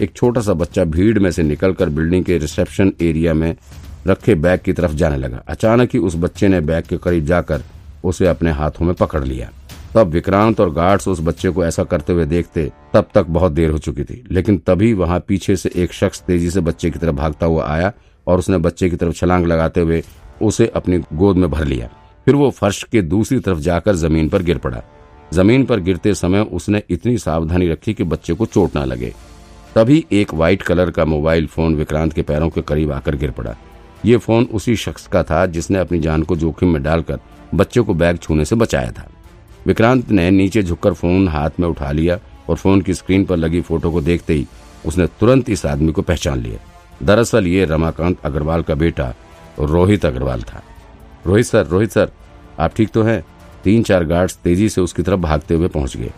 एक छोटा सा बच्चा भीड़ में से निकलकर बिल्डिंग के रिसेप्शन एरिया में रखे बैग की तरफ़ जाने लगा। अचानक ही उस बच्चे ने बैग के करीब जाकर उसे अपने हाथों में पकड़ लिया। तब विक्रांत और गार्ड्स उस बच्चे को ऐसा करते हुए देखते तब तक बहुत देर हो चुकी थी। लेकिन तभी वहाँ पीछे से एक शख्स तेज़ी से बच्चे की तरफ़ भागता हुआ आया और उसने बच्चे की तरफ़ छलांग लगाते हुए उसे अपनी गोद में भर लिया। फिर वो फर्श के दूसरी तरफ़ जाकर ज़मीन पर गिर पड़ा। ज़मीन पर गिरते समय उसने इतनी सावधानी रखी कि बच्चे को चोट ना लगे। तभी एक व्हाइट कलर का मोबाइल फ़ोन विक्रांत के पैरों के करीब आकर गिर पड़ा। ये फ़ोन उसी शख्स का था जिसने अपनी जान को जोखिम में डालकर बच्चे को बैग छूने से बचाया था। विक्रांत ने नीचे झुककर फ़ोन हाथ में उठा लिया और फ़ोन की स्क्रीन पर लगी फ़ोटो को देखते ही उसने तुरंत इस आदमी को पहचान लिया। दरअसल ये रमाकांत अग्रवाल का बेटा रोहित अग्रवाल था। रोहित सर रोहित सर, आप ठीक तो हैं? तीन चार गार्ड्स तेज़ी से उसकी तरफ़ भागते हुए पहुँच गए।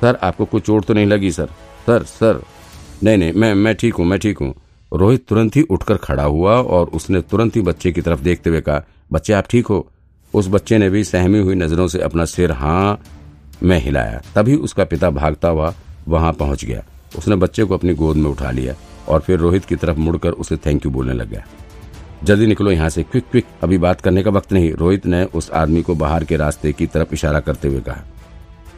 सर, आपको कोई चोट तो नहीं लगी, सर? सर सर नहीं नहीं, मैं मैं ठीक हूँ, मैं ठीक हूँ। रोहित तुरंत ही उठकर खड़ा हुआ और उसने तुरंत ही बच्चे की तरफ़ देखते हुए कहा, बच्चे, आप ठीक हो? उस बच्चे ने भी सहमी हुई नज़रों से अपना सिर हाँ में हिलाया। तभी उसका पिता भागता हुआ वहाँ पहुँच गया। उसने बच्चे को अपनी गोद में उठा लिया और फिर रोहित की तरफ़ मुड़कर उसे थैंक यू बोलने लग गया। जल्दी निकलो यहाँ से क्विक क्विक अभी बात करने का वक्त नहीं। रोहित ने उस आदमी को बाहर के रास्ते की तरफ़ इशारा करते हुए कहा।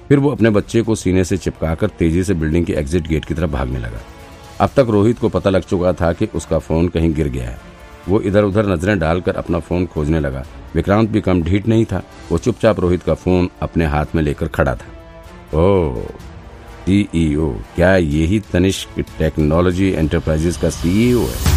फिर वो अपने बच्चे को सीने से चिपकाकर तेज़ी से बिल्डिंग के एग्जिट गेट की तरफ़ भागने लगा। अब तक रोहित को पता लग चुका था कि उसका फ़ोन कहीं गिर गया है। वो इधर उधर नज़रें डालकर अपना फ़ोन खोजने लगा। विक्रांत भी कम ढीठ नहीं था। वो चुपचाप रोहित का फ़ोन अपने हाथ में लेकर खड़ा था। ओ सीईओ क्या यही तनिष्क टेक्नोलॉजी एंटरप्राइजेस का सीईओ है?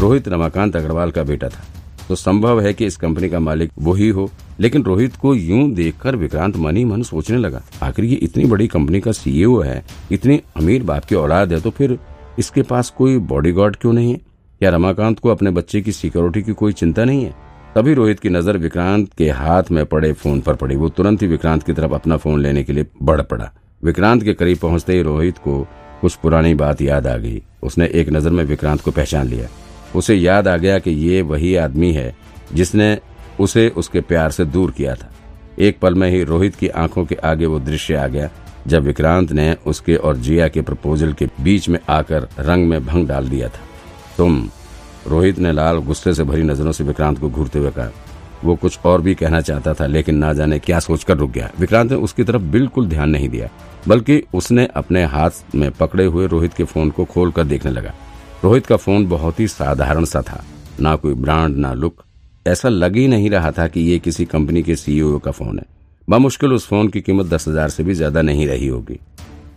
रोहित रमाकांत अग्रवाल का बेटा था। तो संभव है कि इस कंपनी का मालिक वही हो लेकिन रोहित को यूँ देखकर विक्रांत मन ही मन सोचने लगा, आखिर ये इतनी बड़ी कंपनी का सीईओ है, इतनी अमीर बाप की औलाद है तो फिर इसके पास कोई बॉडीगार्ड क्यों नहीं है? क्या रमाकांत को अपने बच्चे की सिक्योरिटी की कोई चिंता नहीं है? तभी रोहित की नज़र विक्रांत के हाथ में पड़े फ़ोन पर पड़ी। वो तुरंत ही विक्रांत की तरफ़ अपना फ़ोन लेने के लिए बढ़ पड़ा। विक्रांत के करीब पहुँचते ही रोहित को कुछ पुरानी बात याद आ गई। उसने एक नज़र में विक्रांत को पहचान लिया। उसे याद आ गया कि ये वही आदमी है जिसने उसे उसके प्यार से दूर किया था। एक पल में ही रोहित की आँखों के आगे वो दृश्य आ गया, जब विक्रांत ने उसके और जिया के प्रपोजल के बीच में आकर रंग में भंग डाल दिया था। तुम, रोहित ने लाल गुस्से से भरी नज़रों से विक्रांत को घूरते हुए कहा। वो कुछ और भी कहना चाहता था, लेकिन ना जाने क्या सोचकर रुक गया। विक्रांत ने उसकी तरफ़ बिल्कुल ध्यान नहीं दिया, बल्कि उसने अपने हाथ में पकड़े हुए रोहित के फ़ोन को खोलकर देखने लगा। रोहित का फ़ोन बहुत ही साधारण सा था, ना कोई ब्रांड, ना लुक ऐसा लग ही नहीं रहा था कि ये किसी कंपनी के सीईओ का फ़ोन है। बामुश्किल उस फ़ोन की कीमत दस हज़ार से भी ज़्यादा नहीं रही होगी।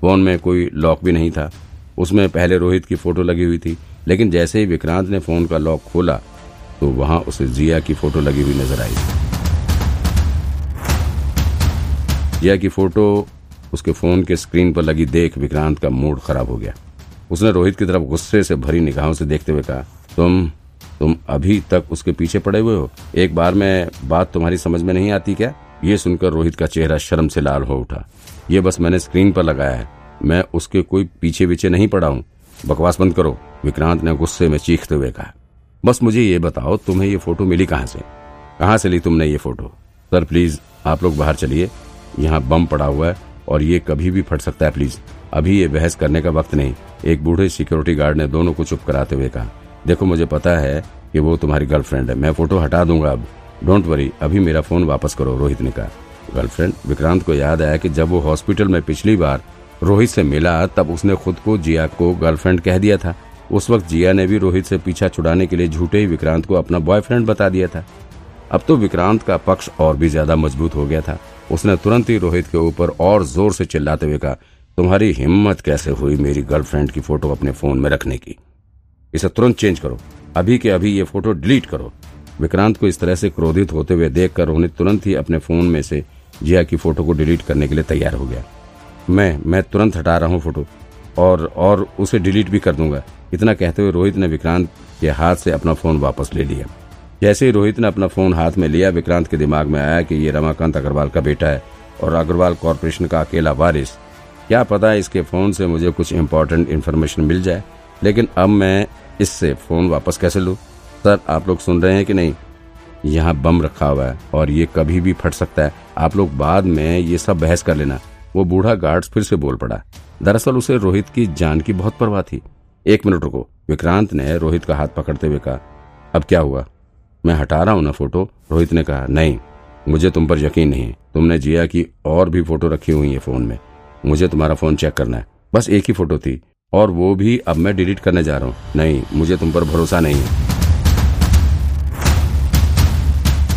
फ़ोन में कोई लॉक भी नहीं था। उसमें पहले रोहित की फ़ोटो लगी हुई थी, लेकिन जैसे ही विक्रांत ने फ़ोन का लॉक खोला तो वहाँ उसे जिया की फ़ोटो लगी हुई नज़र आई। जिया की फ़ोटो उसके फ़ोन के स्क्रीन पर लगी देख विक्रांत का मूड खराब हो गया। उसने रोहित की तरफ़ गुस्से से भरी निगाहों से देखते हुए कहा, तुम तुम अभी तक उसके पीछे पड़े हुए हो? एक बार में बात तुम्हारी समझ में नहीं आती क्या? ये सुनकर रोहित का चेहरा शर्म से लाल हो उठा। ये बस मैंने स्क्रीन पर लगाया है। मैं उसके कोई पीछे पीछे नहीं पड़ा हूँ। बकवास बंद करो, विक्रांत ने गुस्से में चीखते हुए कहा। बस मुझे ये बताओ, तुम्हें ये फ़ोटो मिली कहाँ से? कहाँ से ली तुमने ये फ़ोटो? सर, प्लीज़, आप लोग बाहर चलिए। यहाँ बम पड़ा हुआ है और ये कभी भी फट सकता है, प्लीज़। अभी ये बहस करने का वक्त नहीं। एक बूढ़े सिक्योरिटी गार्ड ने दोनों को चुप कराते हुए कहा। देखो, मुझे पता है कि वो तुम्हारी गर्लफ्रेंड है। मैं फ़ोटो हटा दूँगा अब। डोंट वरी अभी मेरा फ़ोन वापस करो, रोहित ने कहा। गर्लफ्रेंड विक्रांत को याद आया कि जब वो हॉस्पिटल में पिछली बार रोहित से मिला, तब उसने खुद को जिया को गर्लफ्रेंड कह दिया था। उस वक्त जिया ने भी रोहित से पीछा छुड़ाने के लिए झूठे ही विक्रांत को अपना बॉयफ्रेंड बता दिया था। अब तो विक्रांत का पक्ष और भी ज़्यादा मज़बूत हो गया था। उसने तुरंत ही रोहित के ऊपर और ज़ोर से चिल्लाते हुए कहा, तुम्हारी हिम्मत कैसे हुई मेरी गर्लफ्रेंड की फ़ोटो अपने फ़ोन में रखने की? इसे तुरंत चेंज करो। अभी के अभी ये फ़ोटो डिलीट करो। विक्रांत को इस तरह से क्रोधित होते हुए देखकर रोहित तुरंत ही अपने फ़ोन में से जिया की फ़ोटो को डिलीट करने के लिए तैयार हो गया। मैं मैं तुरंत हटा रहा हूँ फ़ोटो और और उसे डिलीट भी कर दूँगा। इतना कहते हुए रोहित ने विक्रांत के हाथ से अपना फ़ोन वापस ले लिया। जैसे ही रोहित ने अपना फ़ोन हाथ में लिया, विक्रांत के दिमाग में आया कि ये रमाकांत अग्रवाल का बेटा है और अग्रवाल कॉरपोरेशन का अकेला वारिस। क्या पता इसके फ़ोन से मुझे कुछ इम्पोर्टेंट इन्फॉर्मेशन मिल जाए। लेकिन अब मैं इससे फ़ोन वापस कैसे लूँ? सर, आप लोग सुन रहे हैं कि नहीं? यहाँ बम रखा हुआ है और ये कभी भी फट सकता है। आप लोग बाद में ये सब बहस कर लेना। वो बूढ़ा गार्ड्स फिर से बोल पड़ा। दरअसल उसे रोहित की जान की बहुत परवाह थी। एक मिनट रुको। विक्रांत ने रोहित का हाथ पकड़ते हुए कहा, अब क्या हुआ? मैं हटा रहा हूँ ना फ़ोटो? रोहित ने कहा, नहीं, मुझे तुम पर यकीन नहीं तुमने जिया की और भी फ़ोटो रखी हुई है फ़ोन में। मुझे तुम्हारा फ़ोन चेक करना है। बस एक ही फ़ोटो थी। और वो भी अब मैं डिलीट करने जा रहा हूँ। नहीं, मुझे तुम पर भरोसा नहीं है।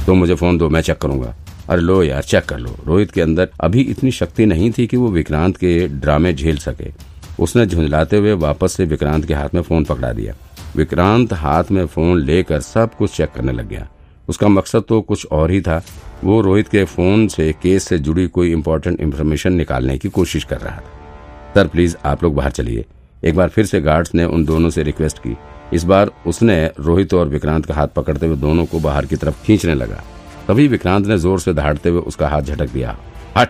तुम मुझे फ़ोन दो, मैं चेक करूँगा। अरे लो यार चेक कर लो। रोहित के अंदर अभी इतनी शक्ति नहीं थी कि वो विक्रांत के ड्रामे झेल सके। उसने झुंझलाते हुए वापस से विक्रांत के हाथ में फ़ोन पकड़ा दिया। विक्रांत हाथ में फ़ोन लेकर सब कुछ चेक करने लग गया। उसका मकसद तो कुछ और ही था। वो रोहित के फ़ोन से केस से जुड़ी कोई इम्पोर्टेंट इन्फॉर्मेशन निकालने की कोशिश कर रहा था। सर प्लीज़ आप लोग बाहर चलिए। एक बार फिर से गार्ड्स ने उन दोनों से रिक्वेस्ट की। इस बार उसने रोहित और विक्रांत का हाथ पकड़ते हुए दोनों को बाहर की तरफ़ खींचने लगा। तभी विक्रांत ने ज़ोर से दहाड़ते हुए उसका हाथ झटक दिया। हट!